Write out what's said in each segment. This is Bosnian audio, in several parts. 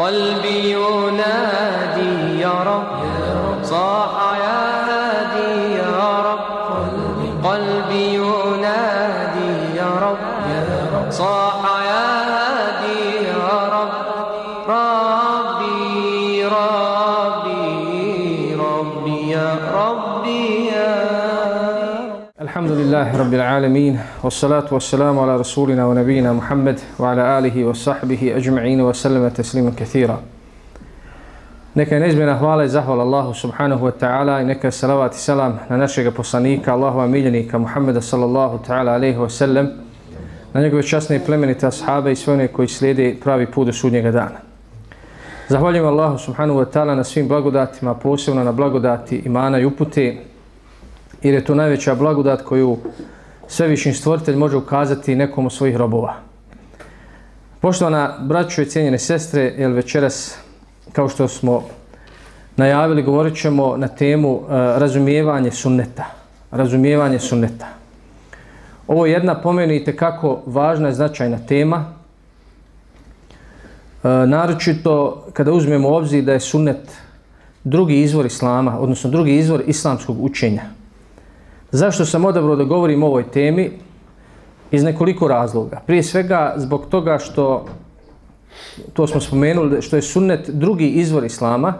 قلبي ينادي يا رب صاح Alhamdulillahi Rabbil Alamin wassalatu wassalamu ala rasulina wa nabina Muhammed Wa ala alihi wa sahbihi ajma'inu wa salama taslima kathira Neka je neizmjena hvala i zahvala Allahu subhanahu wa ta'ala i neka je salavat i salam na našeg poslanika Allahu miljenika Muhammeda sallallahu ta'ala alaihi wa sallam na njegove časne i plemenite ashaabe i sve one koji slijede pravi put do sudnjega dana. Zahvaljujem Allahu subhanahu wa ta'ala na svim blagodatima, posebno na blagodati imana i upute jer je to najveća blagodat koju svevišnji stvoritelj može ukazati nekom od svojih robova. Poštovana braćo i cijenjene sestre, jel večeras, kao što smo najavili, govorit ćemo na temu uh, razumijevanje sunneta. Razumijevanje sunneta. Ovo je jedna pomenite kako važna i značajna tema. e, naročito kada uzmemo u obzir da je sunnet drugi izvor islama, odnosno drugi izvor islamskog učenja. Zašto sam odabrao da govorim o ovoj temi? Iz nekoliko razloga. Prije svega zbog toga što, to smo spomenuli, što je sunnet drugi izvor islama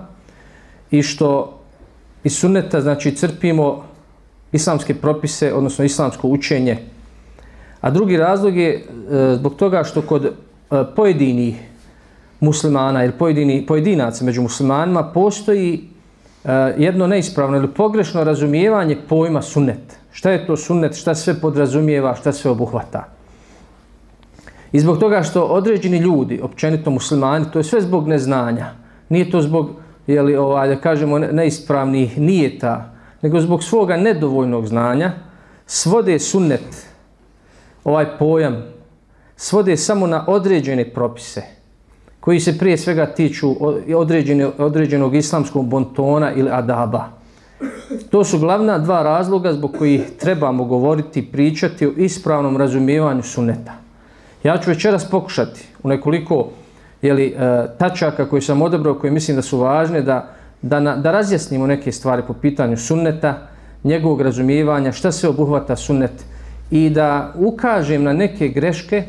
i što iz sunneta znači, crpimo islamske propise, odnosno islamsko učenje. A drugi razlog je e, zbog toga što kod e, pojedinih muslimana ili pojedini, pojedinaca među muslimanima postoji E, jedno neispravno ili pogrešno razumijevanje pojma sunnet. Šta je to sunnet, šta sve podrazumijeva, šta sve obuhvata. I zbog toga što određeni ljudi, općenito muslimani, to je sve zbog neznanja. Nije to zbog, jeli, ovaj, da kažemo, neispravnih nijeta, nego zbog svoga nedovoljnog znanja, svode sunnet, ovaj pojam, svode samo na određene propise – koji se prije svega tiču određene, određenog islamskog bontona ili adaba. To su glavna dva razloga zbog kojih trebamo govoriti pričati o ispravnom razumijevanju suneta. Ja ću večeras pokušati u nekoliko jeli, e, tačaka koje sam odabrao, koje mislim da su važne, da, da, na, da razjasnimo neke stvari po pitanju sunneta, njegovog razumijevanja, šta se obuhvata sunnet i da ukažem na neke greške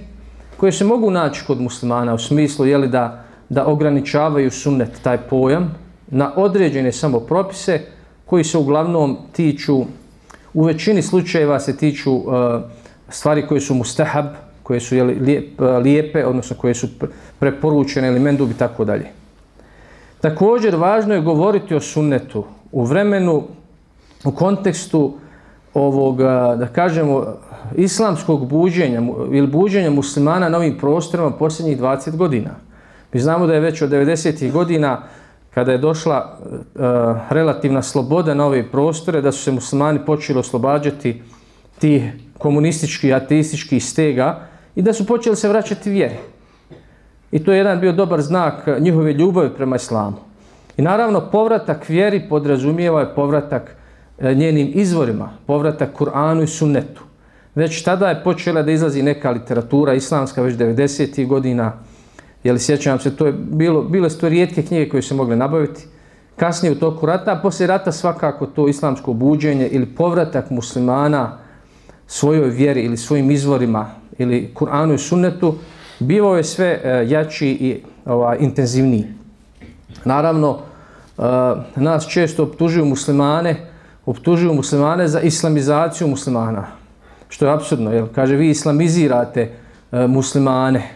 koje se mogu naći kod muslimana u smislu jeli, da, da ograničavaju sunnet, taj pojam, na određene samo propise koji se uglavnom tiču, u većini slučajeva se tiču uh, stvari koje su mustahab, koje su jeli, lijep, e, lijepe, odnosno koje su preporučene ili mendubi, tako dalje. Također, važno je govoriti o sunnetu u vremenu, u kontekstu ovog, da kažemo, islamskog buđenja ili buđenja muslimana na ovim prostorima posljednjih 20 godina. Mi znamo da je već od 90. godina kada je došla uh, relativna sloboda na ove prostore, da su se muslimani počeli oslobađati ti komunistički ateističkih ateistički stega i da su počeli se vraćati vjeri. I to je jedan bio dobar znak njihove ljubavi prema islamu. I naravno povratak vjeri podrazumijeva je povratak E, njenim izvorima, povratak Kur'anu i sunnetu. Već tada je počela da izlazi neka literatura islamska, već 90. godina, jel sjećam se, to je bilo, bile su to rijetke knjige koje se mogle nabaviti. Kasnije u toku rata, a poslije rata svakako to islamsko buđenje ili povratak muslimana svojoj vjeri ili svojim izvorima ili Kur'anu i sunnetu, bivao je sve e, jači i ova, intenzivniji. Naravno, e, nas često optužuju muslimane, optužuju muslimane za islamizaciju muslimana. Što je absurdno, jer kaže vi islamizirate e, muslimane,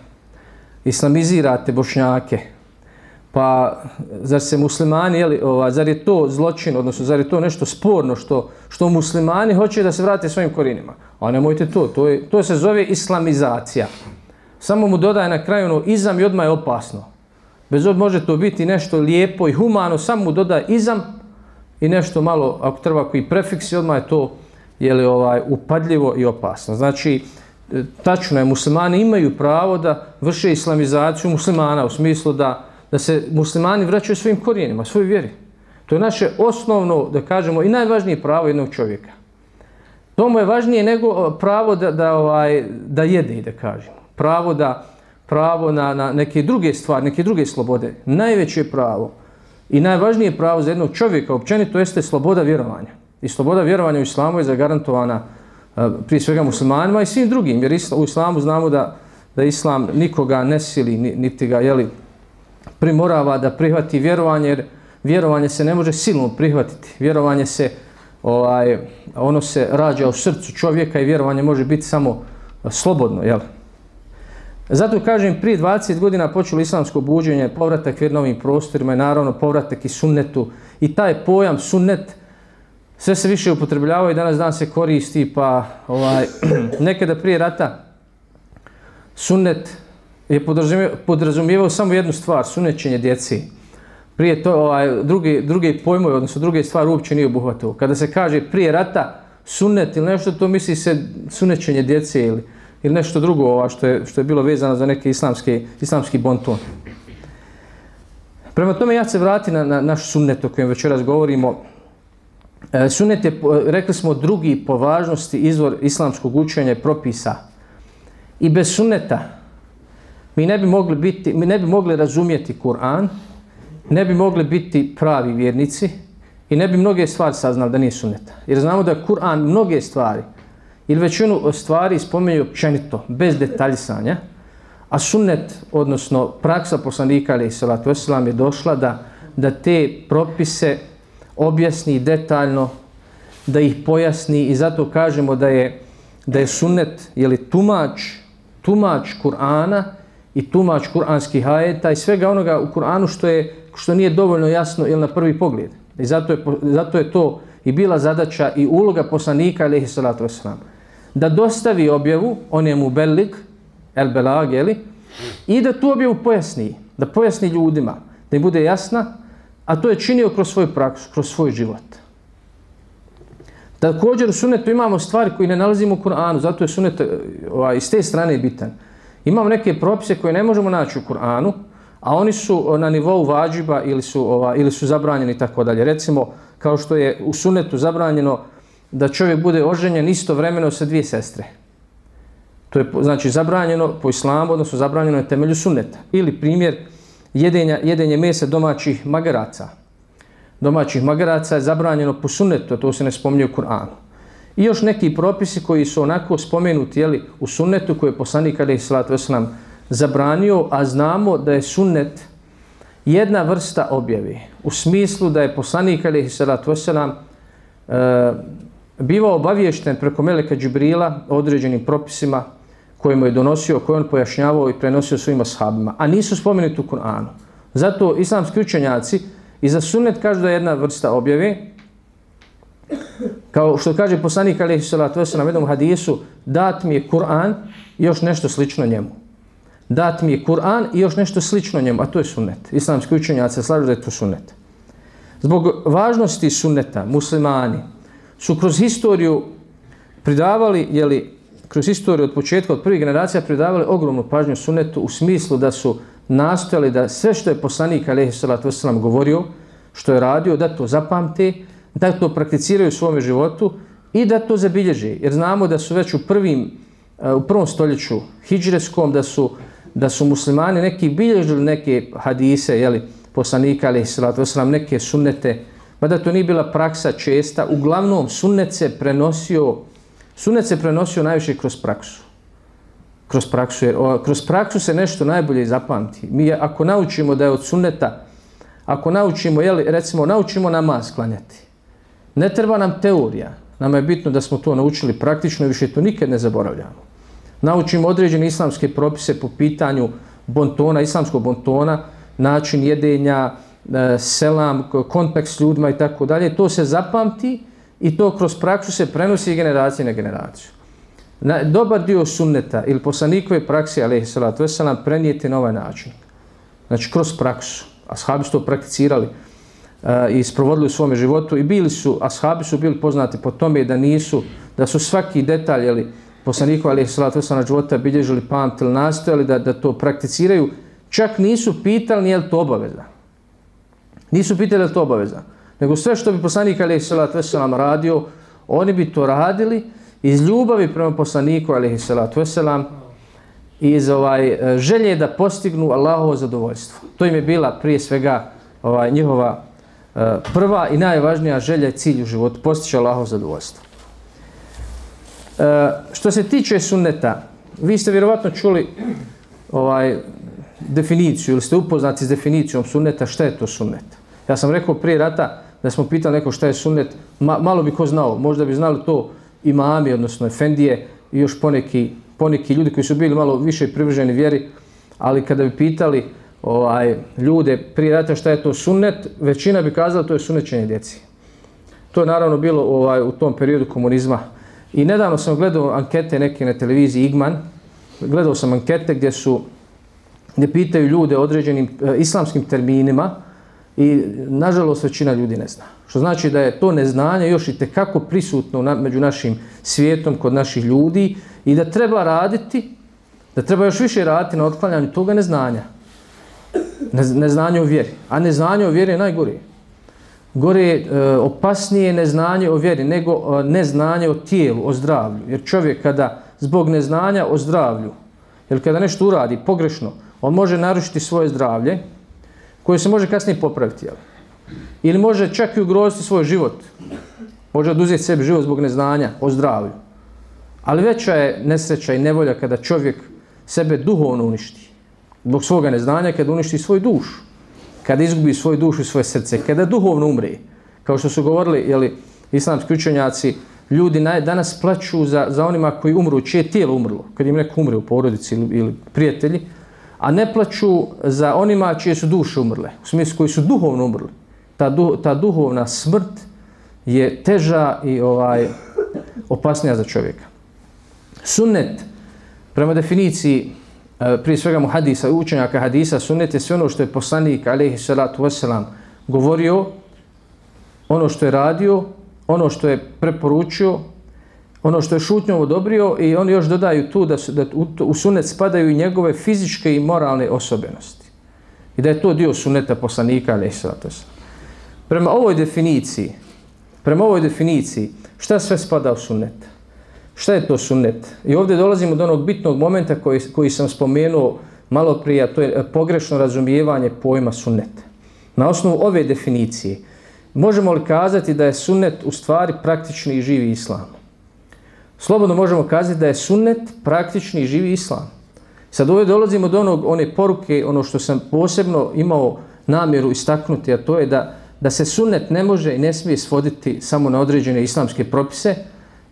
islamizirate bošnjake. Pa zar se muslimani, jeli, ova, zar je to zločin, odnosno zar je to nešto sporno što, što muslimani hoće da se vrate svojim korinima? A nemojte to, to, je, to se zove islamizacija. Samo mu dodaje na kraju ono izam i odmah je opasno. Bez od može to biti nešto lijepo i humano, samo mu dodaje izam i nešto malo, ako treba koji prefiksi, odmah je to jeli, ovaj, upadljivo i opasno. Znači, e, tačno je, muslimani imaju pravo da vrše islamizaciju muslimana u smislu da, da se muslimani vraćaju svojim korijenima, svojoj vjeri. To je naše osnovno, da kažemo, i najvažnije pravo jednog čovjeka. To mu je važnije nego e, pravo da, da, ovaj, da jede, da kažemo. Pravo da pravo na, na neke druge stvari, neke druge slobode. Najveće pravo i najvažnije pravo za jednog čovjeka općenito jeste sloboda vjerovanja. I sloboda vjerovanja u islamu je zagarantovana e, prije svega muslimanima i svim drugim, jer isla, u islamu znamo da, da islam nikoga ne sili, niti ga jeli, primorava da prihvati vjerovanje, jer vjerovanje se ne može silno prihvatiti. Vjerovanje se, ovaj, ono se rađa u srcu čovjeka i vjerovanje može biti samo slobodno, jel? Zato kažem, prije 20 godina počelo islamsko buđenje, povratak vjer novim prostorima i naravno povratak i sunnetu. I taj pojam sunnet sve se više upotrebljava i danas dan se koristi, pa ovaj, nekada prije rata sunnet je podrazumijevao samo jednu stvar, sunećenje djeci. Prije to, ovaj, drugi, drugi pojmoj, odnosno druge stvari uopće nije obuhvatao. Kada se kaže prije rata sunnet ili nešto, to misli se sunećenje djece ili ili nešto drugo ova što je, što je bilo vezano za neke islamske, islamski bonton. Prema tome ja se vratim na, na naš sunnet o kojem večeras govorimo. E, sunnet je, rekli smo, drugi po važnosti izvor islamskog učenja i propisa. I bez sunneta mi ne bi mogli, biti, mi ne bi mogli razumijeti Kur'an, ne bi mogli biti pravi vjernici i ne bi mnoge stvari saznali da nije sunneta. Jer znamo da Kur'an mnoge stvari ili većinu stvari spomenju općenito, bez detaljisanja, a sunnet, odnosno praksa poslanika ali salatu wasalam je došla da, da te propise objasni detaljno, da ih pojasni i zato kažemo da je, da je sunnet jeli, tumač, tumač Kur'ana i tumač kur'anskih ajeta i svega onoga u Kur'anu što, je, što nije dovoljno jasno ili na prvi pogled. I zato je, zato je to i bila zadaća i uloga poslanika alaihi salatu wasalam da dostavi objavu, on je mu belik, el belag, jeli, i da tu objavu pojasni, da pojasni ljudima, da im bude jasna, a to je činio kroz svoju praksu, kroz svoj život. Također u sunetu imamo stvari koje ne nalazimo u Kur'anu, zato je sunet eh, ovaj, iz te strane bitan. Imamo neke propise koje ne možemo naći u Kur'anu, a oni su eh, na nivou vađiba ili su, ovaj, ili su zabranjeni i tako dalje. Recimo, kao što je u sunetu zabranjeno da čovjek bude oženjen istovremeno sa dvije sestre. To je znači zabranjeno po islamu, odnosno zabranjeno je temelju sunneta. Ili primjer jedenja, jedenje mesa domaćih magaraca. Domaćih magaraca je zabranjeno po sunnetu, to se ne spominje u Kur'anu. I još neki propisi koji su onako spomenuti jeli, u sunnetu koje je poslanik Ali Islatu Veselam zabranio, a znamo da je sunnet jedna vrsta objave. U smislu da je poslanik Ali Islatu Veselam e, bivao obaviješten preko Meleka Džibrila o određenim propisima koje mu je donosio, koje on pojašnjavao i prenosio svojim ashabima, a nisu spomenuti u Kur'anu. Zato islamski učenjaci i za sunnet kažu da je jedna vrsta objave, kao što kaže poslanik alaihi salatu wasalam na jednom hadisu, dat mi je Kur'an i još nešto slično njemu. Dat mi je Kur'an i još nešto slično njemu, a to je sunnet. Islamski učenjaci slažu da je to sunnet. Zbog važnosti sunneta, muslimani, su kroz historiju pridavali, jeli, kroz historiju od početka, od prvih generacija, pridavali ogromnu pažnju sunetu u smislu da su nastojali da sve što je poslanik alaihi salatu wasalam govorio, što je radio, da to zapamte, da to prakticiraju u svom životu i da to zabilježe. Jer znamo da su već u, prvim, eh, u prvom stoljeću hijđreskom, da su, da su muslimani neki bilježili neke hadise, jeli, poslanika alaihi salatu wasalam, neke sunnete, mada to nije bila praksa česta, uglavnom sunnet se prenosio, sunnet se prenosio najviše kroz praksu. Kroz praksu, jer o, kroz praksu se nešto najbolje zapamti. Mi ako naučimo da je od sunneta, ako naučimo, jeli, recimo, naučimo namaz klanjati, ne treba nam teorija, nama je bitno da smo to naučili praktično i više to nikad ne zaboravljamo. Naučimo određene islamske propise po pitanju bontona, islamskog bontona, način jedenja, E, selam, kontakt s ljudima i tako dalje, to se zapamti i to kroz praksu se prenosi generacije na generaciju. Na, dobar dio sunneta ili poslanikove praksi, alaihi salatu veselam, prenijete na ovaj način. Znači, kroz praksu. Ashabi su to prakticirali uh, i sprovodili u svome životu i bili su, ashabi su bili poznati po tome da nisu, da su svaki detalj, ali poslanikova, alaihi salatu veselam, života bilježili, pamtili, nastojali da, da to prakticiraju, čak nisu pitali nije li to obavezno. Nisu pitali da to obaveza. Nego sve što bi poslanik alaihi salatu veselam radio, oni bi to radili iz ljubavi prema poslaniku alaihi salatu i iz ovaj, e, želje da postignu Allahovo zadovoljstvo. To im je bila prije svega ovaj, njihova e, prva i najvažnija želja i cilj u životu, postići Allahovo zadovoljstvo. E, što se tiče sunneta, vi ste vjerovatno čuli ovaj definiciju ili ste upoznati s definicijom sunneta, šta je to sunnet? Ja sam rekao prije rata da smo pitali neko šta je sunnet, ma, malo bi ko znao, možda bi znali to imami, odnosno efendije i još poneki, poneki ljudi koji su bili malo više privrženi vjeri, ali kada bi pitali ovaj ljude prije rata šta je to sunnet, većina bi kazala to je sunnećenje djeci. To je naravno bilo ovaj u tom periodu komunizma. I nedavno sam gledao ankete neke na televiziji Igman, gledao sam ankete gdje su gdje pitaju ljude određenim e, islamskim terminima i nažalost većina ljudi ne zna. Što znači da je to neznanje još i tekako prisutno na, među našim svijetom, kod naših ljudi i da treba raditi, da treba još više raditi na otklanjanju toga neznanja. Ne, neznanje o vjeri. A neznanje o vjeri je najgore. Gore je e, opasnije neznanje o vjeri nego e, neznanje o tijelu, o zdravlju. Jer čovjek kada zbog neznanja o zdravlju, jer kada nešto uradi pogrešno, on može narušiti svoje zdravlje, koje se može kasnije popraviti. Jel? Ili može čak i ugroziti svoj život. Može oduzeti sebi život zbog neznanja o zdravlju. Ali veća je nesreća i nevolja kada čovjek sebe duhovno uništi. Zbog svoga neznanja, kada uništi svoj duš. Kada izgubi svoj dušu i svoje srce. Kada duhovno umre. Kao što su govorili jeli, islamski učenjaci, ljudi naj, danas plaću za, za onima koji umru, čije tijelo umrlo. Kad im neko umre u porodici ili, ili prijatelji, a ne plaću za onima čije su duše umrle, u smislu koji su duhovno umrli. Ta, du, ta duhovna smrt je teža i ovaj opasnija za čovjeka. Sunnet, prema definiciji, eh, prije svega mu hadisa, učenjaka hadisa, sunnet je sve ono što je poslanik, alaihi salatu wasalam, govorio, ono što je radio, ono što je preporučio, ono što je šutnjom odobrio i oni još dodaju tu da, su, da u, u sunet spadaju i njegove fizičke i moralne osobenosti. I da je to dio suneta poslanika, ali Prema ovoj definiciji, prema ovoj definiciji, šta sve spada u sunet? Šta je to sunet? I ovdje dolazimo do onog bitnog momenta koji, koji sam spomenuo malo prije, to je e, pogrešno razumijevanje pojma sunet. Na osnovu ove definicije, možemo li kazati da je sunnet u stvari praktični i živi islam? Slobodno možemo kazati da je sunnet praktični i živi islam. Sad ovdje dolazimo do onog, one poruke, ono što sam posebno imao namjeru istaknuti, a to je da, da se sunnet ne može i ne smije svoditi samo na određene islamske propise,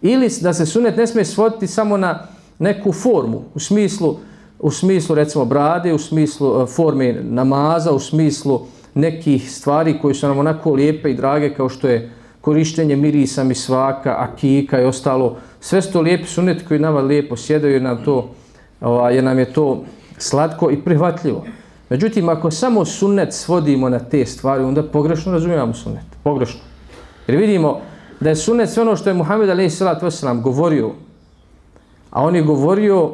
ili da se sunnet ne smije svoditi samo na neku formu, u smislu, u smislu recimo brade, u smislu e, forme namaza, u smislu nekih stvari koji su nam onako lijepe i drage kao što je korištenje mirisa, misvaka, akika i ostalo, sve su to lijepi sunet koji nama lijepo sjedaju jer nam, to, ovaj, jer nam je to slatko i prihvatljivo. Međutim, ako samo sunnet svodimo na te stvari, onda pogrešno razumijemo sunnet. Pogrešno. Jer vidimo da je sunnet sve ono što je Muhammed a.s. govorio, a on je govorio,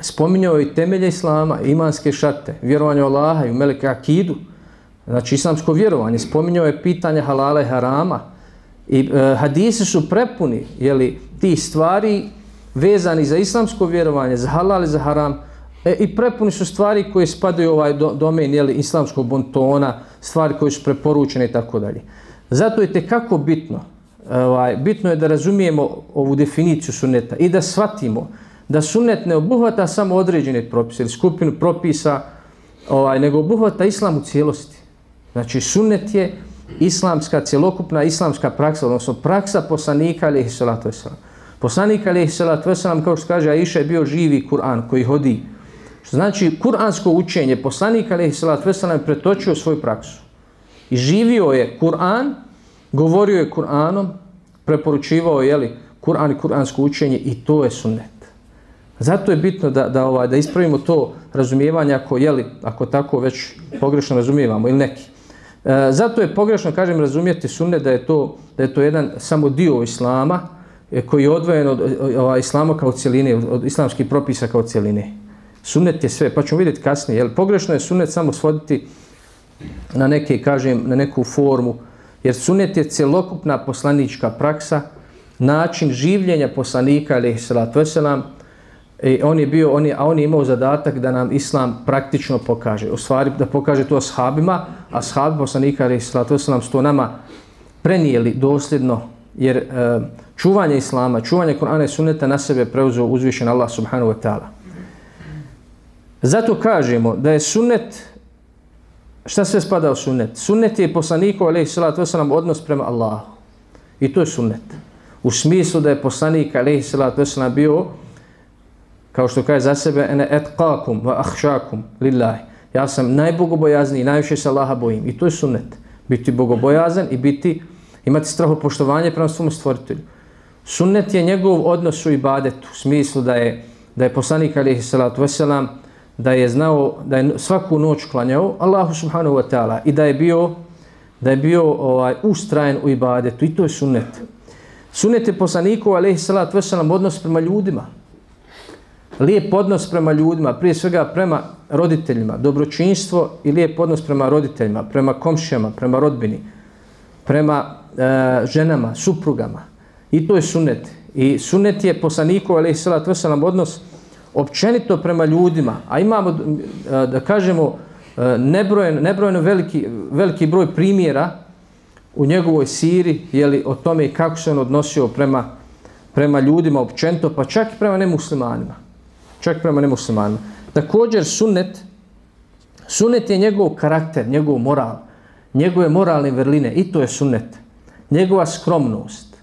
spominjao i temelje Islama, imanske šate, vjerovanje Allaha i u Meleke Akidu, znači islamsko vjerovanje, spominjao je pitanje halala i harama, i e, hadisi su prepuni, jeli, ti stvari vezani za islamsko vjerovanje, za halal i za haram, e, i prepuni su stvari koje spadaju ovaj do, domen jeli, islamskog bontona, stvari koje su preporučene i tako dalje. Zato je tekako bitno, e, ovaj, bitno je da razumijemo ovu definiciju suneta i da shvatimo da sunet ne obuhvata samo određene propise ili skupinu propisa, ovaj, nego obuhvata islam u cijelosti. Znači sunnet je islamska, cjelokupna islamska praksa, odnosno praksa poslanika alaihi salatu wasalam. Poslanik alaihi salatu wasalam, kao što kaže Aisha, je bio živi Kur'an koji hodi. Što znači, kur'ansko učenje, poslanik alaihi salatu wasalam je pretočio svoju praksu. I živio je Kur'an, govorio je Kur'anom, preporučivao je li, Kur'an i kur'ansko učenje i to je sunnet. Zato je bitno da, da, ovaj, da ispravimo to razumijevanje ako, jeli, ako tako već pogrešno razumijevamo ili neki. E, zato je pogrešno, kažem, razumijeti sunnet da je to, da je to jedan samo dio islama e, koji je odvojen od, od islama kao cijeline, od islamskih propisa kao cijeline. Sunnet je sve, pa ćemo vidjeti kasnije. Jel, pogrešno je sunnet samo svoditi na neke, kažem, na neku formu, jer sunnet je celokupna poslanička praksa, način življenja poslanika, ali salatu wasalam, I on je bio, on je, a on je imao zadatak da nam islam praktično pokaže. U stvari da pokaže to ashabima, a ashabi poslanika ali salatu nam to nama prenijeli dosljedno jer e, čuvanje islama, čuvanje Kur'ana i sunneta na sebe preuzeo uzvišen Allah subhanahu wa ta'ala. Zato kažemo da je sunnet šta sve spada u sunnet? Sunnet je poslanikov, alejhi salatu vesselam odnos prema Allahu. I to je sunnet. U smislu da je poslanik alejhi salatu vesselam bio kao što kaže za sebe ene etqakum wa akhshakum lillahi. Ja sam najbogobojazniji i najviše se Allaha bojim. I to je sunnet. Biti bogobojazan i biti imati straho poštovanje prema svom stvoritelju. Sunnet je njegov odnos u ibadetu, u smislu da je da je poslanik alejhi salatu vesselam da je znao da je svaku noć klanjao Allahu subhanahu wa ta'ala i da je bio da je bio ovaj ustrajen u ibadetu i to je sunnet. Sunnet je poslaniku alejhi salatu vesselam odnos prema ljudima. Lijep odnos prema ljudima, prije svega prema roditeljima, dobročinstvo i lijep odnos prema roditeljima, prema komšijama, prema rodbini, prema e, ženama, suprugama. I to je sunnet. I sunnet je poslaniku alejhi salatu vesselam odnos općenito prema ljudima, a imamo, e, da kažemo, e, nebrojeno, nebrojeno veliki, veliki broj primjera u njegovoj siri, jeli, o tome kako se on odnosio prema, prema ljudima općenito, pa čak i prema nemuslimanima. Čak prema nemuslimanima. Također, sunnet, sunnet je njegov karakter, njegov moral, njegove moralne vrline, i to je sunnet. Njegova skromnost,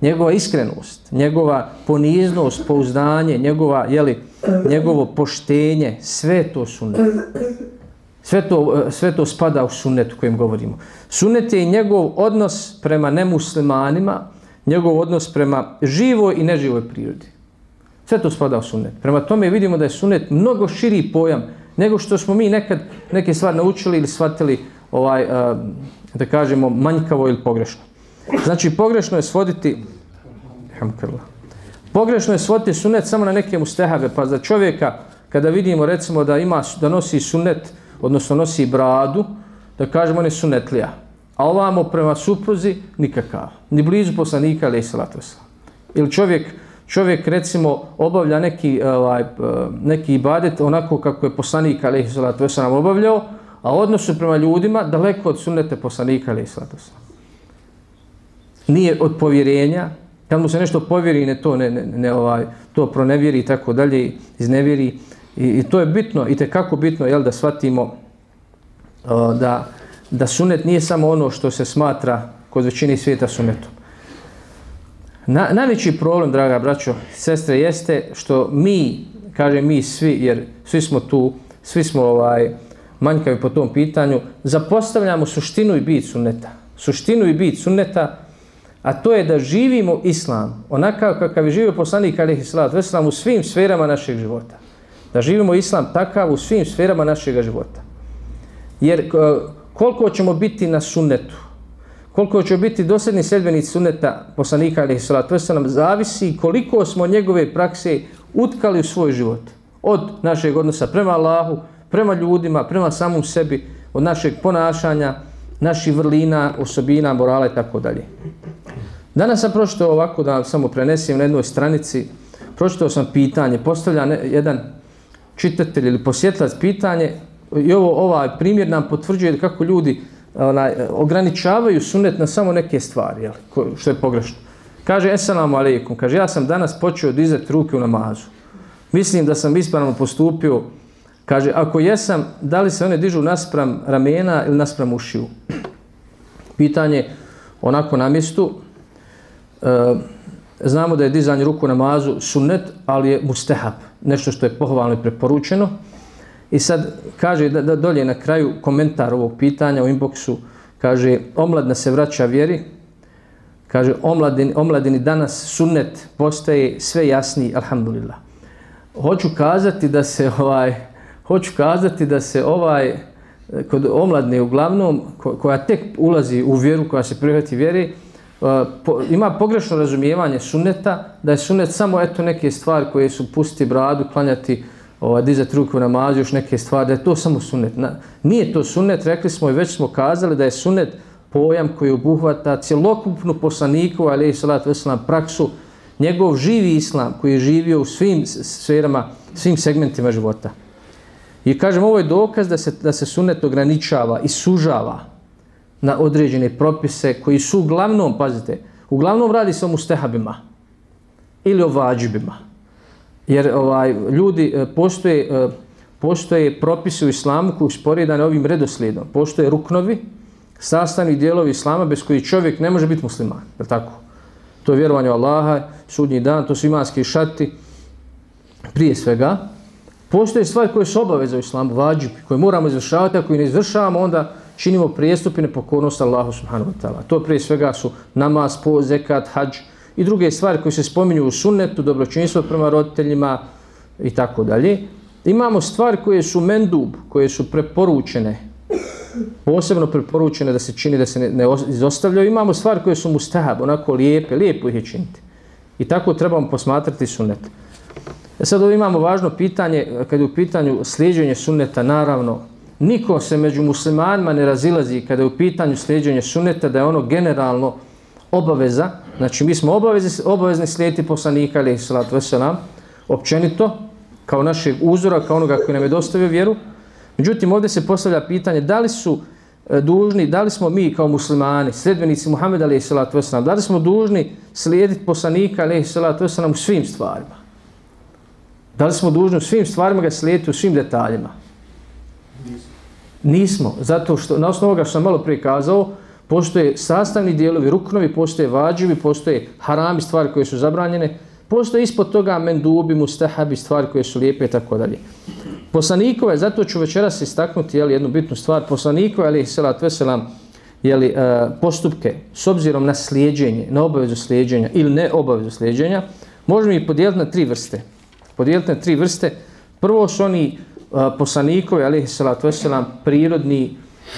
njegova iskrenost, njegova poniznost, pouzdanje, njegova, jeli, njegovo poštenje, sve to sunnet. Sve to, eh, sve to spada u sunnet u kojem govorimo. Sunnet je i njegov odnos prema nemuslimanima, njegov odnos prema živoj i neživoj prirodi. Sve to spada u sunnet. Prema tome vidimo da je sunnet mnogo širi pojam nego što smo mi nekad neke stvari naučili ili shvatili ovaj, eh, da kažemo manjkavo ili pogrešno. Znači, pogrešno je svoditi Pogrešno je svoditi sunet samo na neke mustehave, pa za čovjeka, kada vidimo recimo da ima da nosi sunet, odnosno nosi bradu, da kažemo on je sunetlija. A ovamo prema supruzi nikakav. Ni blizu poslanika, ili salatu Ili čovjek, čovjek recimo obavlja neki, e, ovaj, e, neki ibadet onako kako je poslanik, alaihi i salatu obavljao, a odnosu prema ljudima daleko od sunnete poslanika, alaihi i salatu nije od povjerenja, kad mu se nešto povjeri, ne to, ne, ne, ne ovaj, to pronevjeri i tako dalje, iznevjeri. I, I to je bitno, i kako bitno, jel, da shvatimo o, da, da sunet nije samo ono što se smatra kod većine svijeta sunetom. Na, najveći problem, draga braćo, sestre, jeste što mi, kaže mi svi, jer svi smo tu, svi smo ovaj, manjkavi po tom pitanju, zapostavljamo suštinu i bit suneta. Suštinu i bit suneta, a to je da živimo islam onakav kakav je živio poslanik alihi salatu vesselam u svim sferama našeg života. Da živimo islam takav u svim sferama našeg života. Jer eh, koliko ćemo biti na sunnetu, koliko će biti dosljedni sljedbenici sunneta poslanika alejhi salatu vesselam zavisi koliko smo njegove prakse utkali u svoj život. Od našeg odnosa prema Allahu, prema ljudima, prema samom sebi, od našeg ponašanja, naših vrlina, osobina, morala i tako dalje. Danas sam pročitao ovako da samo prenesem na jednoj stranici, pročitao sam pitanje, postavlja jedan čitatelj ili posjetlac pitanje i ovo ovaj primjer nam potvrđuje kako ljudi onaj, ograničavaju sunnet na samo neke stvari, jel, ko, što je pogrešno. Kaže, esalamu alaikum, kaže, ja sam danas počeo dizati ruke u namazu. Mislim da sam ispravno postupio, kaže, ako jesam, da li se one dižu naspram ramena ili naspram ušiju? Pitanje onako na mjestu, E, znamo da je dizanje ruku namazu sunnet, ali je mustehab, nešto što je pohvalno i preporučeno. I sad kaže da, da dolje na kraju komentar ovog pitanja u inboxu, kaže omladna se vraća vjeri, kaže omladini, omladini danas sunnet postaje sve jasniji, alhamdulillah. Hoću kazati da se ovaj, hoću kazati da se ovaj, kod omladne uglavnom, koja tek ulazi u vjeru, koja se prihvati vjeri, eh, po, ima pogrešno razumijevanje sunneta, da je sunnet samo eto neke stvari koje su pusti bradu, klanjati, ovaj, dizati ruku na namazu, još neke stvari, da je to samo sunnet. Na, nije to sunnet, rekli smo i već smo kazali da je sunnet pojam koji obuhvata cjelokupnu poslaniku, ali i salatu islam, praksu njegov živi islam koji je živio u svim sferama, svim segmentima života. I kažem, ovo je dokaz da se, da se sunnet ograničava i sužava na određene propise koji su uglavnom, pazite, uglavnom radi se o mustehabima ili o vađibima. Jer ovaj ljudi e, postoje, e, postoje propise u islamu koji sporedane ovim redoslijedom. Postoje ruknovi, sastavni dijelovi islama bez koji čovjek ne može biti musliman. Je tako? To je vjerovanje u Allaha, sudnji dan, to su imanski šati. Prije svega, postoje stvari koje su obaveze u islamu, vađibi, koje moramo izvršavati, ako ih ne izvršavamo, onda činimo prijestup i nepokornost Allahu subhanahu wa ta'ala. To prije svega su namaz, po, zekat, hađ i druge stvari koje se spominju u sunnetu, dobročinstvo prema roditeljima i tako dalje. Imamo stvari koje su mendub, koje su preporučene, posebno preporučene da se čini da se ne, ne izostavljaju. Imamo stvari koje su mustahab, onako lijepe, lijepo ih je činiti. I tako trebamo posmatrati sunnet. E sad ovdje imamo važno pitanje, kad je u pitanju slijedženje sunneta, naravno, niko se među muslimanima ne razilazi kada je u pitanju slijedženje sunneta, da je ono generalno obaveza, znači mi smo obavezni, obavezni slijediti poslanika, ali salatu veselam, općenito, kao našeg uzora, kao onoga koji nam je dostavio vjeru. Međutim, ovdje se postavlja pitanje da li su e, dužni, da li smo mi kao muslimani, sredbenici Muhammed alaih salatu wasalam, da li smo dužni slijediti poslanika alaih salatu wasalam u svim stvarima? Da li smo dužni u svim stvarima ga slijediti u svim detaljima? Nismo. Zato što, na osnovu ovoga što sam malo prije kazao, postoje sastavni dijelovi ruknovi, postoje vađivi, postoje harami, stvari koje su zabranjene, postoje ispod toga mendubi, mustahabi, stvari koje su lijepe i tako dalje. Poslanikova, zato ću večeras istaknuti jeli, jednu bitnu stvar, poslanikova, ali selat veselam, jeli, e, postupke s obzirom na slijedženje, na obavezu slijedženja ili ne obavezu slijedženja, možemo ih podijeliti na tri vrste. Podijeliti na tri vrste. Prvo su oni e, poslanikove, ali selat veselam, prirodni,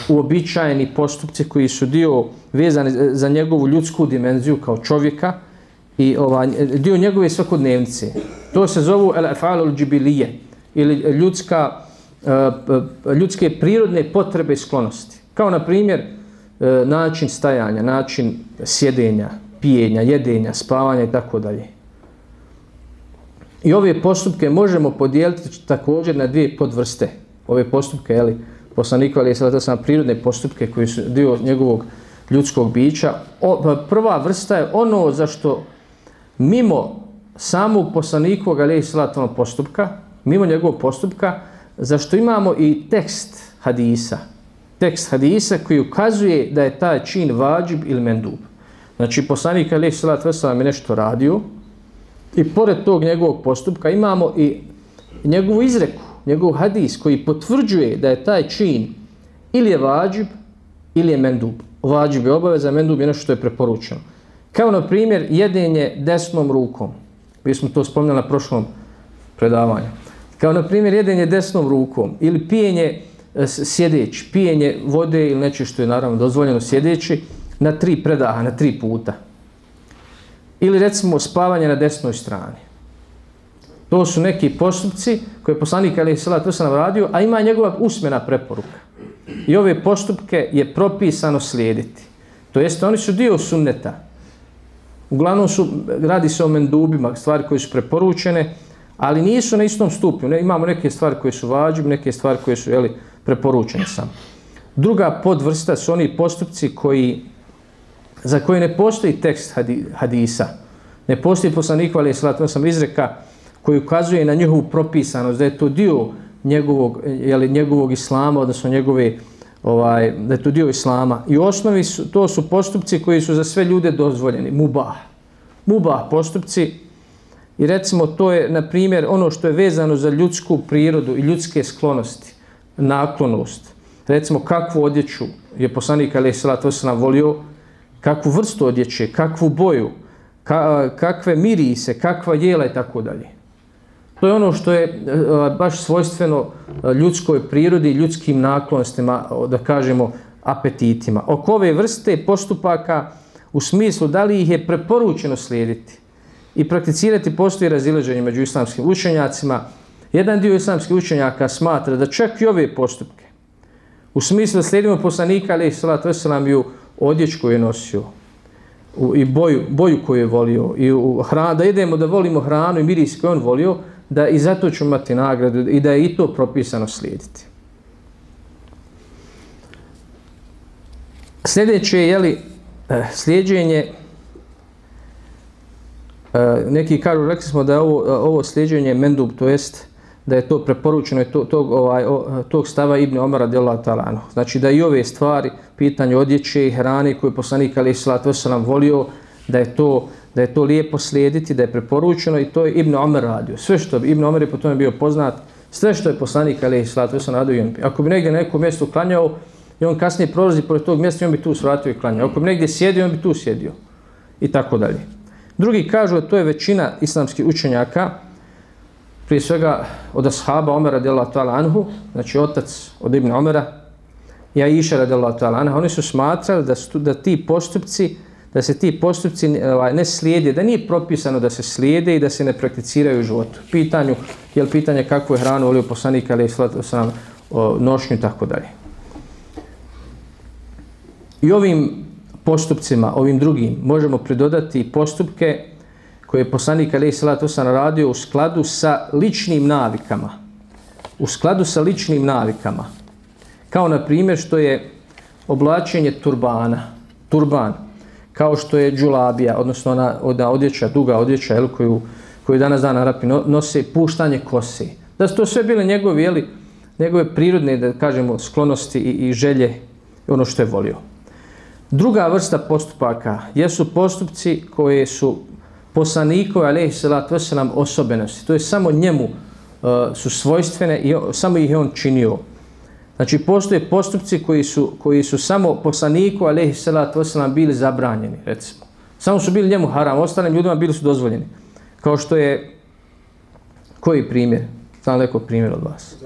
uobičajeni postupci koji su dio vezani za njegovu ljudsku dimenziju kao čovjeka i ovaj, dio njegove svakodnevnice. To se zovu el-afalul džibilije ili ljudska, eh, ljudske prirodne potrebe i sklonosti. Kao na primjer eh, način stajanja, način sjedenja, pijenja, jedenja, spavanja i tako dalje. I ove postupke možemo podijeliti također na dvije podvrste. Ove postupke, jeli, poslaniku, ali je sada sam prirodne postupke koji su dio njegovog ljudskog bića. O, pa prva vrsta je ono za što mimo samog poslanikovog, ali je sada postupka, mimo njegovog postupka, zašto imamo i tekst hadisa. Tekst hadisa koji ukazuje da je taj čin vađib ili mendub. Znači, poslanik Ali Salat Vesalam je nešto radio i pored tog njegovog postupka imamo i njegovu izreku, njegov hadis koji potvrđuje da je taj čin ili je vađib ili je mendub. Vađib je obaveza, mendub je nešto što je preporučeno. Kao na primjer jedenje desnom rukom. Mi smo to spomnjali na prošlom predavanju. Kao na primjer jedenje desnom rukom ili pijenje e, sjedeći, pijenje vode ili neće što je naravno dozvoljeno sjedeći na tri predaha, na tri puta. Ili recimo spavanje na desnoj strani. To su neki postupci koje je poslanik Ali Salat Veselam radio, a ima njegova usmena preporuka. I ove postupke je propisano slijediti. To jest, oni su dio sunneta. Uglavnom su, radi se o mendubima, stvari koje su preporučene, ali nisu na istom stupnju. Ne, imamo neke stvari koje su vađib, neke stvari koje su jeli, preporučene samo. Druga podvrsta su oni postupci koji, za koje ne postoji tekst hadisa. Ne postoji poslanik, ali je sam izreka, koji ukazuje na njihovu propisanost, da je to dio njegovog, jeli, njegovog islama, odnosno njegove, ovaj, da je to dio islama. I u osnovi su, to su postupci koji su za sve ljude dozvoljeni, mubah. Mubah postupci, i recimo to je, na primjer, ono što je vezano za ljudsku prirodu i ljudske sklonosti, naklonost. Recimo, kakvu odjeću je poslanik Ali Salat Osana volio, kakvu vrstu odjeće, kakvu boju, ka, kakve mirise, kakva jela i tako dalje. To je ono što je e, baš svojstveno e, ljudskoj prirodi, ljudskim naklonostima, da kažemo, apetitima. Oko ove vrste postupaka u smislu da li ih je preporučeno slijediti i prakticirati postoji razilaženje među islamskim učenjacima. Jedan dio islamskih učenjaka smatra da čak i ove postupke u smislu da slijedimo poslanika ali salatu wasalam u odjeć koju je nosio, u, i boju, boju koju je volio i u hranu, da idemo da volimo hranu i miris koju on volio, da i zato ćemo imati nagradu i da je i to propisano slijediti. Sljedeće je, jeli, eh, slijedženje, eh, neki kažu, rekli smo da je ovo, eh, ovo slijedženje mendub, to jest da je to preporučeno i to, tog, ovaj, tog stava Ibn Omara djela talano. Znači da i ove stvari, pitanje odjeće i hrane koje je poslanik Ali Islat Veselam volio, da je, to, da je to lijepo slijediti, da je preporučeno i to je Ibn Omer radio. Sve što je, Ibn Omer je po tome bio poznat, sve što je poslanik Ali Islat wasallam radio. Ako bi negdje na neko mjesto klanjao, i on kasnije prolazi pored tog mjesta, on bi tu svratio i klanjao. Ako bi negdje sjedio, on bi tu sjedio. I tako dalje. Drugi kažu, da to je većina islamskih učenjaka, prije svega od ashaba Omera djela ta'ala anhu, znači otac od Ibn Omera, ja iša djela ta'ala anhu, oni su smatrali da, su, da ti postupci, da se ti postupci ovaj, ne slijede, da nije propisano da se slijede i da se ne prakticiraju u životu. Pitanju, je li pitanje kakvu je hranu volio poslanik, ali je sam nošnju i tako dalje. I ovim postupcima, ovim drugim, možemo pridodati postupke koje je poslanik Ali Salatu sam radio u skladu sa ličnim navikama. U skladu sa ličnim navikama. Kao na primjer što je oblačenje turbana, turban, kao što je džulabija, odnosno ona, ona odjeća, duga odjeća, jel, koju, koju danas dan Arapi nose, puštanje kose. Da su to sve bile njegove, jeli, njegove prirodne, da kažemo, sklonosti i, i želje, ono što je volio. Druga vrsta postupaka jesu postupci koje su poslanikove, alaihi salatu wasalam, osobenosti. To je samo njemu uh, su svojstvene i samo ih je on činio. Znači, postoje postupci koji su, koji su samo poslaniku, alaihi salatu wasalam, bili zabranjeni, recimo. Samo su bili njemu haram, ostalim ljudima bili su dozvoljeni. Kao što je, koji primjer? Znam neko primjer od vas.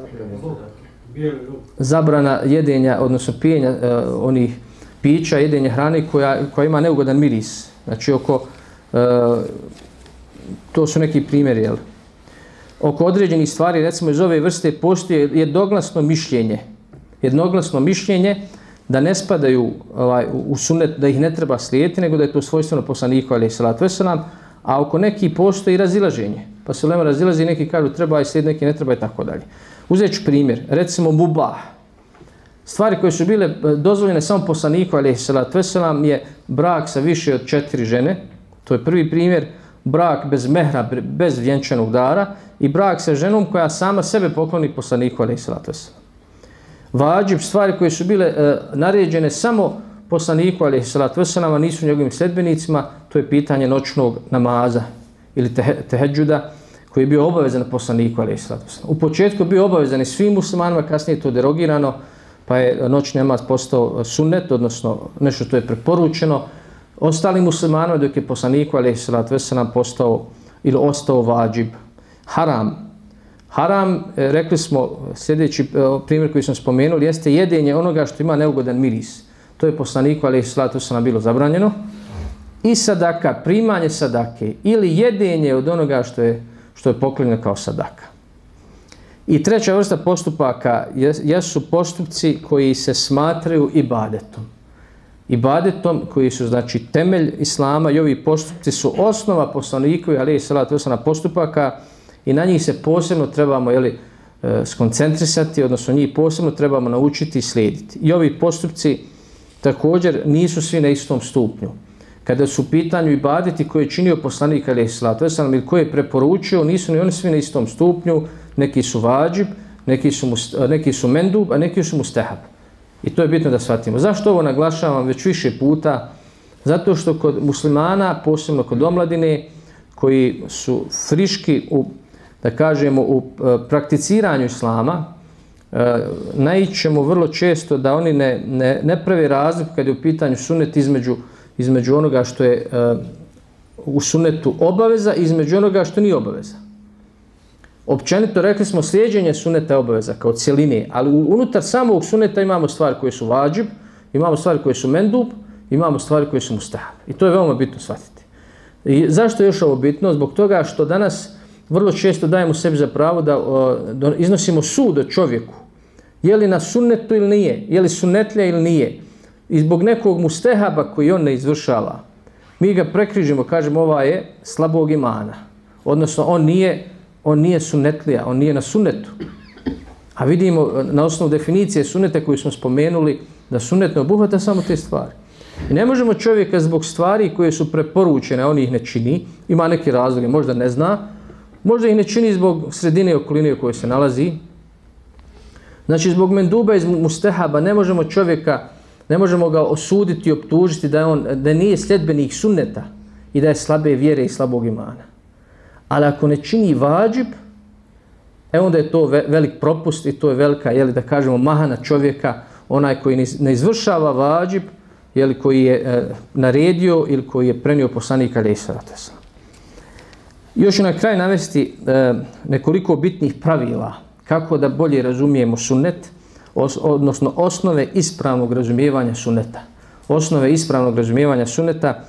Zabrana jedenja, odnosno pijenja uh, onih pića, jedenja hrane koja, koja ima neugodan miris. Znači, oko E, to su neki primjeri, jel? Oko određenih stvari, recimo iz ove vrste, postoje jednoglasno mišljenje. Jednoglasno mišljenje da ne spadaju ovaj, u sunet, da ih ne treba slijediti, nego da je to svojstveno poslaniku, ali salatu veselam, a oko neki postoji razilaženje. Pa se ulema razilazi, neki kažu treba i slijediti, neki ne treba i tako dalje. Uzet ću primjer, recimo mubah. Stvari koje su bile eh, dozvoljene samo poslaniku, ali salatu veselam, je brak sa više od četiri žene, To je prvi primjer brak bez mehra, bez vjenčanog dara i brak sa ženom koja sama sebe pokloni poslaniku alaih sallatu Vađib stvari koje su bile e, naređene samo poslaniku alaih sallatu a nisu njegovim sledbenicima, to je pitanje noćnog namaza ili te, teheđuda koji je bio obavezan na poslaniku alaih sallatu U početku bio obavezan i svim muslimanima, kasnije je to derogirano, pa je noćni namaz postao sunnet, odnosno nešto to je preporučeno, Ostali muslimanima dok je poslaniku alaihi salatu veselam postao ili ostao vađib. Haram. Haram, e, rekli smo, sljedeći e, primjer koji sam spomenuli, jeste jedenje onoga što ima neugodan miris. To je poslaniku alaihi salatu veselam bilo zabranjeno. I sadaka, primanje sadake ili jedenje od onoga što je, što je poklonjeno kao sadaka. I treća vrsta postupaka jesu postupci koji se smatraju ibadetom ibadetom koji su znači temelj islama i ovi postupci su osnova poslanikovi ali salatu postupaka, postupaka i na njih se posebno trebamo je li e, skoncentrisati odnosno njih posebno trebamo naučiti i slijediti. I ovi postupci također nisu svi na istom stupnju. Kada su u pitanju ibadeti koje je činio poslanik ali salatu vesselam ili koje je preporučio, nisu ni oni svi na istom stupnju, neki su vađib, neki su, e, neki su mendub, a neki su mustahab. I to je bitno da shvatimo. Zašto ovo naglašavam već više puta? Zato što kod muslimana, posebno kod omladine, koji su friški u, da kažemo, u e, prakticiranju islama, e, naićemo vrlo često da oni ne, ne, ne pravi razliku kad je u pitanju sunet između, između onoga što je e, u sunetu obaveza i između onoga što nije obaveza. Općenito rekli smo slijedjenje suneta je obaveza kao cijeline, ali unutar samog suneta imamo stvari koje su vađib, imamo stvari koje su mendub, imamo stvari koje su mustahab. I to je veoma bitno shvatiti. I zašto je još ovo bitno? Zbog toga što danas vrlo često dajemo sebi za pravo da, da iznosimo sud o čovjeku. Je li na sunnetu ili nije? Je li sunnetlja ili nije? I zbog nekog mustehaba koji on ne izvršava, mi ga prekrižimo, kažemo ova je slabog imana. Odnosno, on nije, on nije sunetlija, on nije na sunnetu. A vidimo na osnovu definicije suneta koju smo spomenuli, da sunet ne obuhvata samo te stvari. I ne možemo čovjeka zbog stvari koje su preporučene, on ih ne čini, ima neki razloge, možda ne zna, možda ih ne čini zbog sredine okoline u kojoj se nalazi. Znači, zbog menduba iz mustehaba ne možemo čovjeka, ne možemo ga osuditi i optužiti da, je on, da nije sljedbenik sunneta i da je slabe vjere i slabog imana. Ali ako ne čini vađib, e onda je to velik propust i to je velika, jeli, da kažemo, mahana čovjeka, onaj koji ne izvršava vađib, jeli, koji je e, naredio ili koji je prenio poslanika Lejsaratesa. Još na kraj navesti e, nekoliko bitnih pravila kako da bolje razumijemo sunnet, os, odnosno osnove ispravnog razumijevanja sunneta. Osnove ispravnog razumijevanja sunneta,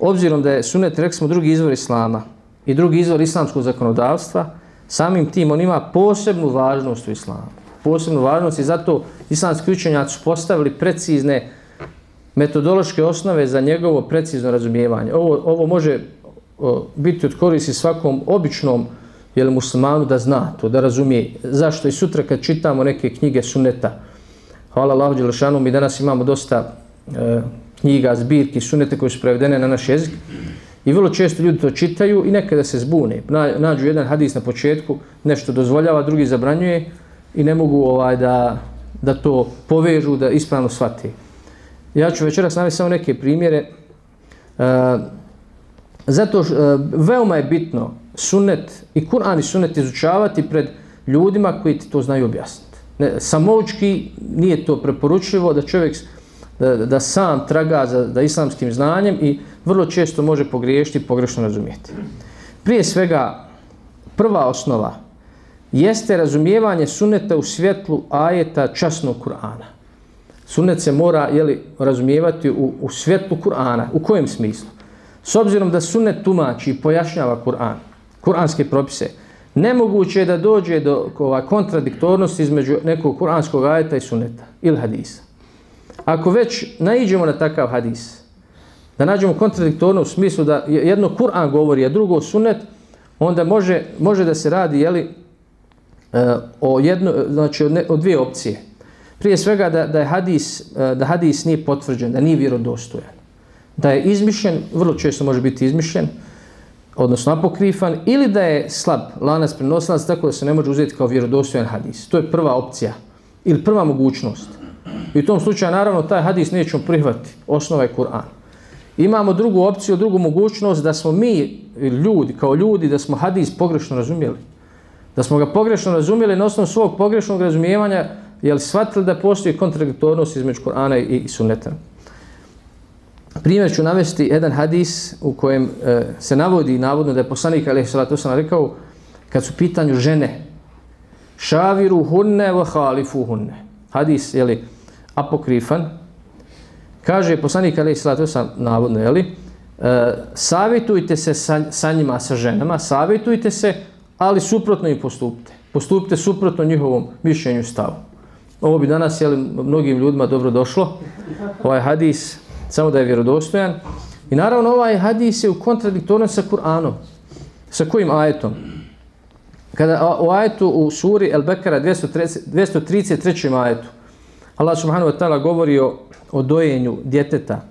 obzirom da je sunnet, rekli smo, drugi izvor islama i drugi izvor islamskog zakonodavstva, samim tim on ima posebnu važnost u islamu. Posebnu važnost i zato islamski učenjaci su postavili precizne metodološke osnove za njegovo precizno razumijevanje. Ovo, ovo može biti od koristi svakom običnom jel, muslimanu da zna to, da razumije. Zašto i sutra kad čitamo neke knjige suneta, hvala Allahu Đelešanu, mi danas imamo dosta e, knjiga, zbirki, sunete koje su prevedene na naš jezik i vrlo često ljudi to čitaju i nekada se zbune. Na, nađu jedan hadis na početku, nešto dozvoljava, drugi zabranjuje i ne mogu ovaj da, da to povežu, da ispravno shvate. Ja ću večeras navesti samo neke primjere. e, zato što e, veoma je bitno sunnet i Kur'an i sunnet izučavati pred ljudima koji ti to znaju objasniti. Ne, samoučki nije to preporučljivo da čovjek da, da sam traga za da islamskim znanjem i vrlo često može pogriješiti i pogrešno razumijeti. Prije svega, prva osnova jeste razumijevanje sunneta u svjetlu ajeta časnog Kur'ana. Sunnet se mora jeli, razumijevati u, u svjetlu Kur'ana. U kojem smislu? S obzirom da sunnet tumači i pojašnjava Kur'an, kur'anske propise, nemoguće je da dođe do ova, kontradiktornosti između nekog kur'anskog ajeta i sunneta ili hadisa. Ako već naiđemo na takav hadis, da nađemo kontradiktorno u smislu da jedno Kur'an govori, a drugo sunnet, onda može, može da se radi jeli, eh, o, jedno, znači, o, ne, o dvije opcije. Prije svega da, da, je hadis, eh, da hadis nije potvrđen, da nije vjerodostojan. Da je izmišljen, vrlo često može biti izmišljen, odnosno apokrifan, ili da je slab lanac prenosilac, tako da se ne može uzeti kao vjerodostojan hadis. To je prva opcija ili prva mogućnost. I u tom slučaju, naravno, taj hadis nećemo prihvatiti. Osnova je Kur'an. Imamo drugu opciju, drugu mogućnost da smo mi, ljudi, kao ljudi, da smo hadis pogrešno razumijeli. Da smo ga pogrešno razumijeli na osnovu svog pogrešnog razumijevanja, je li shvatili da postoji kontradiktornost između Kur'ana i, i Sunneta. Primjer ću navesti jedan hadis u kojem e, se navodi navodno da je poslanik Ali Salatu sam rekao kad su pitanju žene šaviru hunne wa halifu hunne. Hadis je li apokrifan. Kaže poslanik Ali Salatu sam navodno je li e, savjetujte se sa, sa njima, sa ženama, savjetujte se, ali suprotno im postupite. Postupite suprotno njihovom mišljenju stavu. Ovo bi danas jeli, mnogim ljudima dobro došlo. Ovaj hadis, samo da je vjerodostojan. I naravno ovaj hadis je u kontradiktornom sa Kur'anom. Sa kojim ajetom? Kada u ajetu u suri El Bekara 233. ajetu Allah subhanahu wa ta'ala govori o, o dojenju djeteta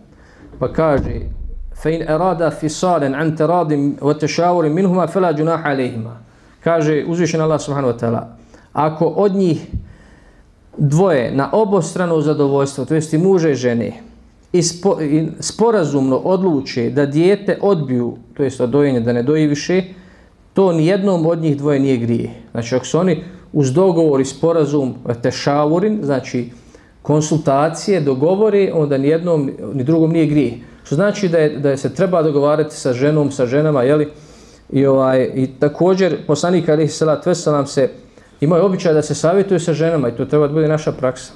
pa kaže فَإِنْ أَرَادَ فِصَالًا عَنْ تَرَادٍ وَتَشَاوُرٍ مِنْهُمَا فَلَا جُنَاحَ عَلَيْهِمَا kaže uzvišen Allah subhanahu wa ta'ala ako od njih dvoje na obostrano zadovoljstvo, to jest i muže i žene, i, spo, i sporazumno odluče da dijete odbiju, to jest odojenje, da ne doji više, to ni jednom od njih dvoje nije grije. Znači, ako su oni uz dogovor i sporazum tešavurin, znači konsultacije, dogovori, onda ni jednom ni drugom nije grije. Što znači da je, da je se treba dogovarati sa ženom, sa ženama, jeli? I, ovaj, i također poslanik Ali Salat Veselam se imaju običaj da se savjetuju sa ženama i to treba da bude naša praksa.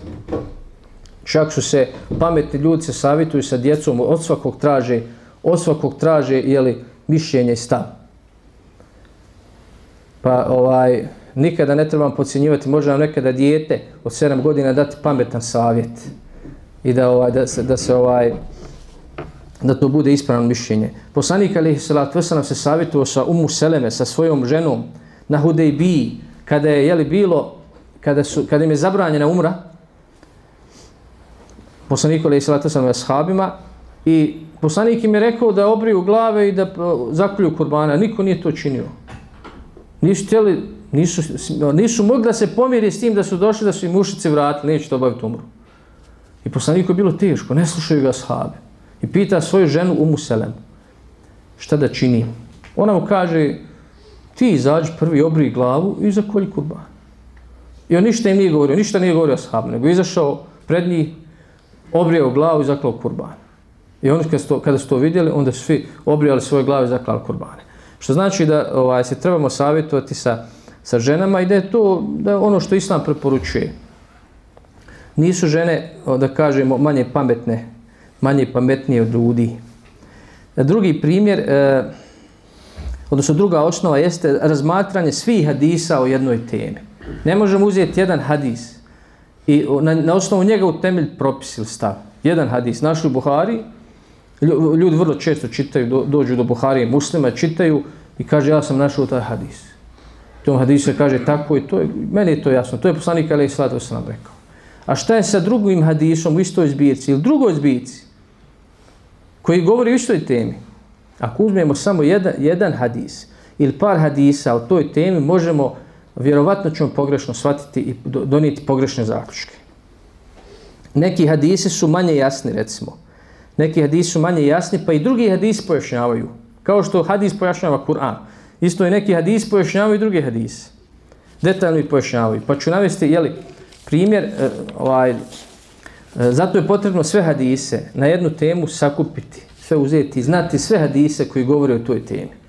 Čak su se pametni ljudi se savjetuju sa djecom, od svakog traže, od svakog traže jeli, mišljenje i stav. Pa ovaj, nikada ne trebam podcjenjivati, može nam nekada dijete od 7 godina dati pametan savjet i da ovaj da se da se ovaj da to bude ispravno mišljenje. Poslanik Ali salatu wasalam se savjetuo sa Umu Seleme, sa svojom ženom na Hudejbiji, kada je jeli, bilo, kada, su, kada im je zabranjena umra, poslaniku alaihi salatu sallam ashabima i poslanik im je rekao da obriju glave i da e, zakolju kurbana. Niko nije to činio. Nisu htjeli, nisu, nisu mogli da se pomiri s tim da su došli, da su im mušice vratili, neće to obaviti umru. I poslaniku je bilo teško, ne slušaju ga ashabi. I pita svoju ženu Umu Selem, šta da čini? Ona mu kaže, ti izađi prvi, obri glavu i zakolji kurban. I on ništa im nije govorio, ništa nije govorio ashabu, nego izašao pred njih, obrijao glavu i zaklao kurban. I oni kada su, to, kada su to vidjeli, onda su svi obrijali svoje glave i zaklali kurbane. Što znači da ovaj, se trebamo savjetovati sa, sa ženama i da je to da je ono što Islam preporučuje. Nisu žene, da kažemo, manje pametne, manje pametnije od ljudi. E, drugi primjer, eh, odnosno druga osnova, jeste razmatranje svih hadisa o jednoj temi. Ne možemo uzeti jedan hadis i na, na osnovu njega u temelj propis ili stav. Jedan hadis, našli u Buhari, ljudi vrlo često čitaju, do, dođu do Buharije muslima, čitaju i kaže ja sam našao taj hadis. Tom hadisu se kaže tako i to je, meni je to jasno, to je poslanik Ali Islata sam nam rekao. A šta je sa drugim hadisom u istoj zbirci ili drugoj zbirci koji govori o istoj temi? Ako uzmemo samo jedan, jedan hadis ili par hadisa o toj temi, možemo, vjerovatno ćemo pogrešno shvatiti i donijeti pogrešne zaključke. Neki hadisi su manje jasni, recimo. Neki hadisi su manje jasni, pa i drugi hadisi pojašnjavaju. Kao što hadis pojašnjava Kur'an. Isto i neki hadisi pojašnjavaju i drugi hadisi. Detaljno ih pojašnjavaju. Pa ću navesti, jeli, primjer, e, ovaj, e, zato je potrebno sve hadise na jednu temu sakupiti, sve uzeti, znati sve hadise koji govore o toj temi.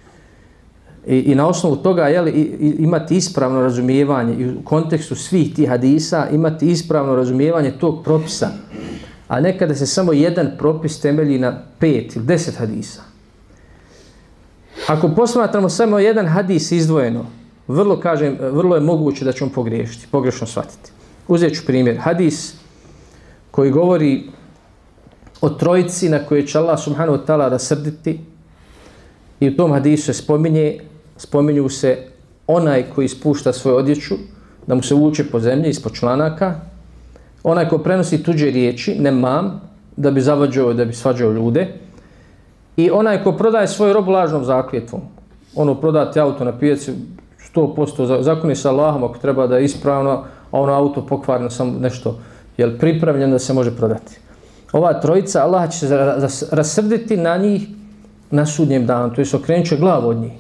I, i na osnovu toga jeli, imati ispravno razumijevanje i u kontekstu svih tih hadisa imati ispravno razumijevanje tog propisa a nekada se samo jedan propis temelji na pet ili deset hadisa. Ako posmatramo samo jedan hadis izdvojeno, vrlo, kažem, vrlo je moguće da ćemo pogriješiti, pogrešno shvatiti. Uzet ću primjer. Hadis koji govori o trojici na koje će Allah subhanahu wa ta'ala rasrditi i u tom hadisu se spominje, spominju se onaj koji spušta svoju odjeću, da mu se vuče po zemlji ispod članaka, onaj ko prenosi tuđe riječi, ne mam, da bi zavađao da bi svađao ljude, i onaj ko prodaje svoju robu lažnom zakljetvom, ono prodati auto na pijaci 100% zakoni sa Allahom ako treba da je ispravno, a ono auto pokvarno samo nešto jel pripravljen da se može prodati. Ova trojica, Allah će se rasrditi na njih na sudnjem danu, to je okrenut će glavu od njih.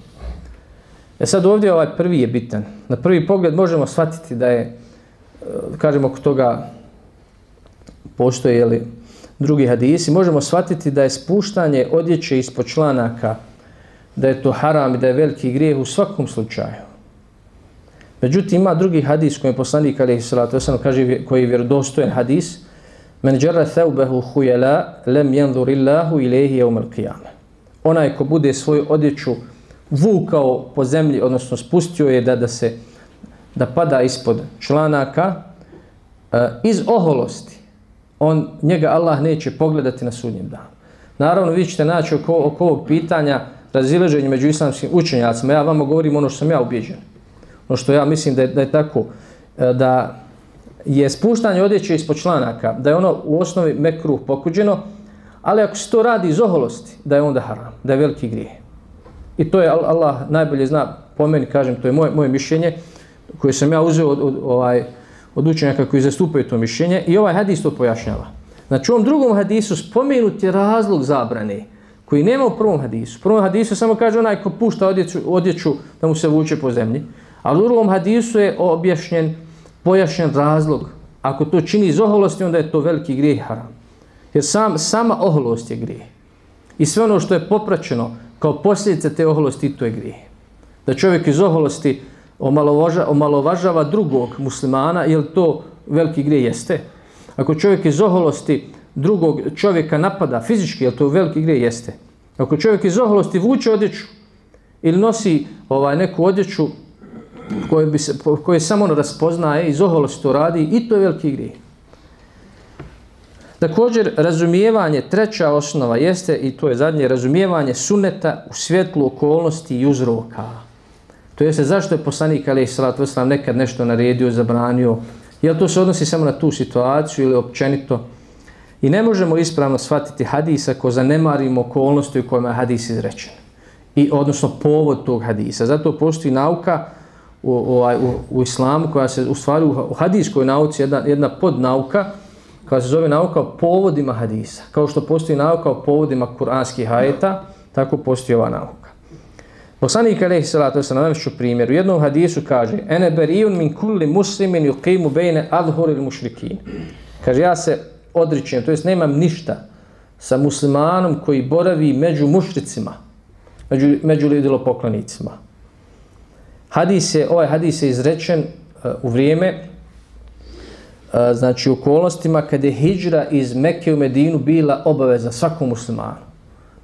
E sad ovdje ovaj prvi je bitan. Na prvi pogled možemo shvatiti da je, e, kažemo oko toga, postoje jeli, drugi hadisi, možemo shvatiti da je spuštanje odjeće ispod članaka, da je to haram i da je veliki grijeh u svakom slučaju. Međutim, ima drugi hadis koji je poslanik, ali salatu wasalam, kaže koji je vjerodostojen hadis, men džara thaubehu hujela, lem jendur illahu ilaihi jeum al qiyame. Onaj ko bude svoju odjeću vukao po zemlji, odnosno spustio je da, da se da pada ispod članaka, e, iz oholosti, on, njega Allah neće pogledati na sudnjem danu. Naravno, vi ćete naći oko, oko ovog pitanja razileženje među islamskim učenjacima. Ja vam govorim ono što sam ja ubjeđen. Ono što ja mislim da je, da je tako. E, da je spuštanje odjeće ispod članaka, da je ono u osnovi mekruh pokuđeno, ali ako se to radi iz oholosti, da je onda haram, da je veliki grijeh. I to je Allah najbolje zna, po meni kažem, to je moje, moje mišljenje, koje sam ja uzeo od, od, ovaj, od učenjaka koji zastupaju to mišljenje i ovaj hadis to pojašnjava. Znači u ovom drugom hadisu spomenut je razlog zabrane koji nema u prvom hadisu. U prvom hadisu samo kaže onaj ko pušta odjeću, odjeću da mu se vuče po zemlji. A u drugom hadisu je objašnjen, pojašnjen razlog. Ako to čini iz oholosti, onda je to veliki grijeh haram. Jer sam, sama oholost je grijeh. I sve ono što je popraćeno kao posljedica te oholosti, to je grijeh. Da čovjek iz oholosti omalovažava, omalovažava drugog muslimana, je li to veliki grije? Jeste. Ako čovjek iz oholosti drugog čovjeka napada fizički, je li to veliki grije? Jeste. Ako čovjek iz oholosti vuče odjeću ili nosi ovaj neku odjeću koje, bi se, koje samo ono raspoznaje, iz oholosti to radi, i to je veliki grije. Također, razumijevanje, treća osnova jeste, i to je zadnje, razumijevanje suneta u svjetlu okolnosti i uzroka. To jeste, zašto je poslanik Ali Salat Veslam nekad nešto naredio, zabranio, jel to se odnosi samo na tu situaciju ili općenito? I ne možemo ispravno shvatiti hadisa ako zanemarimo okolnosti u kojima je hadis izrečen. I, odnosno, povod tog hadisa. Zato postoji nauka u, u, u, u islamu koja se, u stvari, u hadiskoj nauci, jedna, jedna podnauka, koja se zove nauka o povodima hadisa. Kao što postoji nauka o povodima kuranskih hajeta, tako postoji ova nauka. Poslanik alaihi salatu wasalam, navešću primjer, u jednom hadisu kaže Ene berijun min kulli muslimin yuqimu bejne adhuril mušrikin. Kaže, ja se odričujem, to jest nemam ništa sa muslimanom koji boravi među mušricima, među, među lidilopoklonicima. Hadis je, ovaj hadis je izrečen uh, u vrijeme znači okolnostima kada je hijđra iz Mekke u Medinu bila obaveza svakom muslimanu.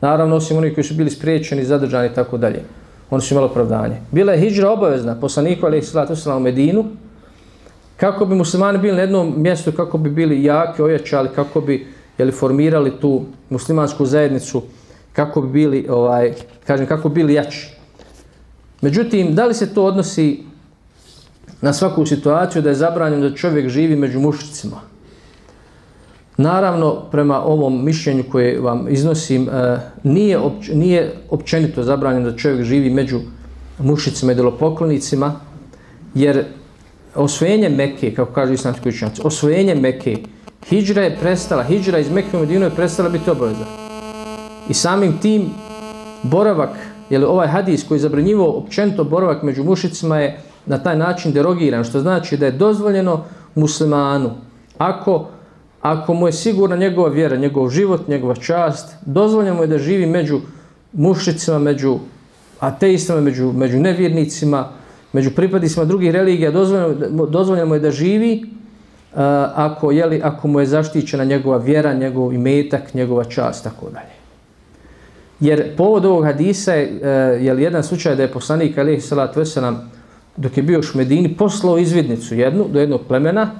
Naravno, osim onih koji su bili spriječeni, zadržani i tako dalje. Oni su imali opravdanje. Bila je hijđra obavezna poslaniku alaih sallatu sallam u Medinu kako bi muslimani bili na jednom mjestu, kako bi bili jaki, ojačali, kako bi jeli, formirali tu muslimansku zajednicu, kako bi bili, ovaj, kažem, kako bi bili jači. Međutim, da li se to odnosi na svaku situaciju da je zabranjeno da čovjek živi među mušicima. Naravno, prema ovom mišljenju koje vam iznosim, e, nije, opć, nije općenito zabranjeno da čovjek živi među mušicima i delopoklonicima, jer osvojenje Mekke, kako kažu islamski učenjaci, osvojenje Mekke, hijđra je prestala, hijđra iz Mekke u Medinu je prestala biti obaveza. I samim tim boravak, jer ovaj hadis koji je zabranjivo općenito boravak među mušicima je na taj način derogiran, što znači da je dozvoljeno muslimanu, ako, ako mu je sigurna njegova vjera, njegov život, njegova čast, dozvoljeno mu je da živi među mušicima, među ateistama, među, među nevjernicima, među pripadnicima drugih religija, dozvoljeno, dozvoljeno mu je da živi uh, ako, jeli, ako mu je zaštićena njegova vjera, njegov imetak, njegova čast, tako dalje. Jer povod ovog hadisa je, uh, je jedan slučaj da je poslanik alaihi salatu wasalam dok je bio u Medini, poslao izvidnicu jednu do jednog plemena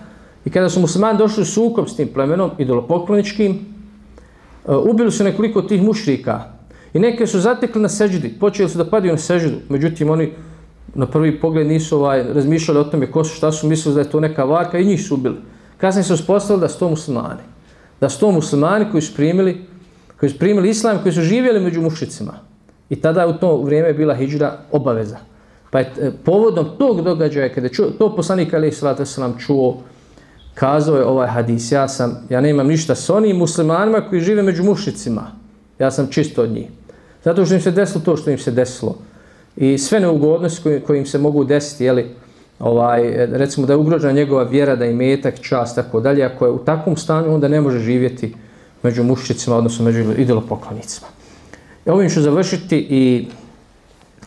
i kada su muslimani došli u sukob s tim plemenom, idolopokloničkim, e, ubili su nekoliko tih mušrika i neke su zatekli na seždi, počeli su da padaju na seždu, međutim oni na prvi pogled nisu ovaj, razmišljali o tome ko su, šta su mislili da je to neka varka i njih su ubili. Kasnije su uspostavili da su to muslimani. Da su to muslimani koji su primili, koji su primili islam, koji su živjeli među mušicima. I tada u to vrijeme bila hijđra obaveza. Pa je e, povodom tog događaja, kada je čuo, to poslanik Ali Salatu Salam čuo, kazao je ovaj hadis, ja sam, ja nemam ništa s onim muslimanima koji žive među mušicima. Ja sam čisto od njih. Zato što im se desilo to što im se desilo. I sve neugodnosti koje, koje im se mogu desiti, jeli, ovaj, recimo da je ugrožena njegova vjera, da je metak, čast, tako dalje, ako je u takvom stanju, onda ne može živjeti među mušicima, odnosno među idolopoklonicima. Ovim ću završiti i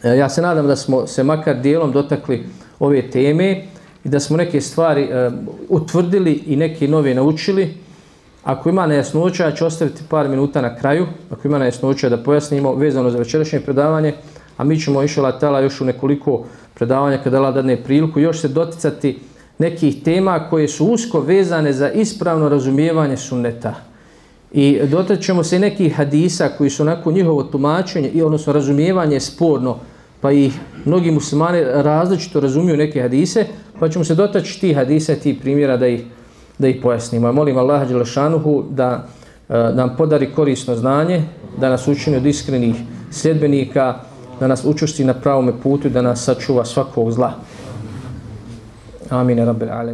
E, ja se nadam da smo se makar dijelom dotakli ove teme i da smo neke stvari uh, utvrdili i neke nove naučili. Ako ima nejasnoća, ću ostaviti par minuta na kraju. Ako ima nejasnoća da pojasnimo vezano za večerašnje predavanje, a mi ćemo išla tela još u nekoliko predavanja kada Allah dadne priliku, još se doticati nekih tema koje su usko vezane za ispravno razumijevanje sunneta. I dotaćemo se nekih hadisa koji su onako njihovo tumačenje i odnosno razumijevanje sporno pa i mnogi muslimani različito razumiju neke hadise, pa ćemo se dotaći ti hadise, ti primjera da ih, da ih pojasnimo. Molim Allaha Đelešanuhu da e, nam podari korisno znanje, da nas učini od iskrenih sljedbenika, da nas učusti na pravome putu, da nas sačuva svakog zla. Amin. Rabbil alamin.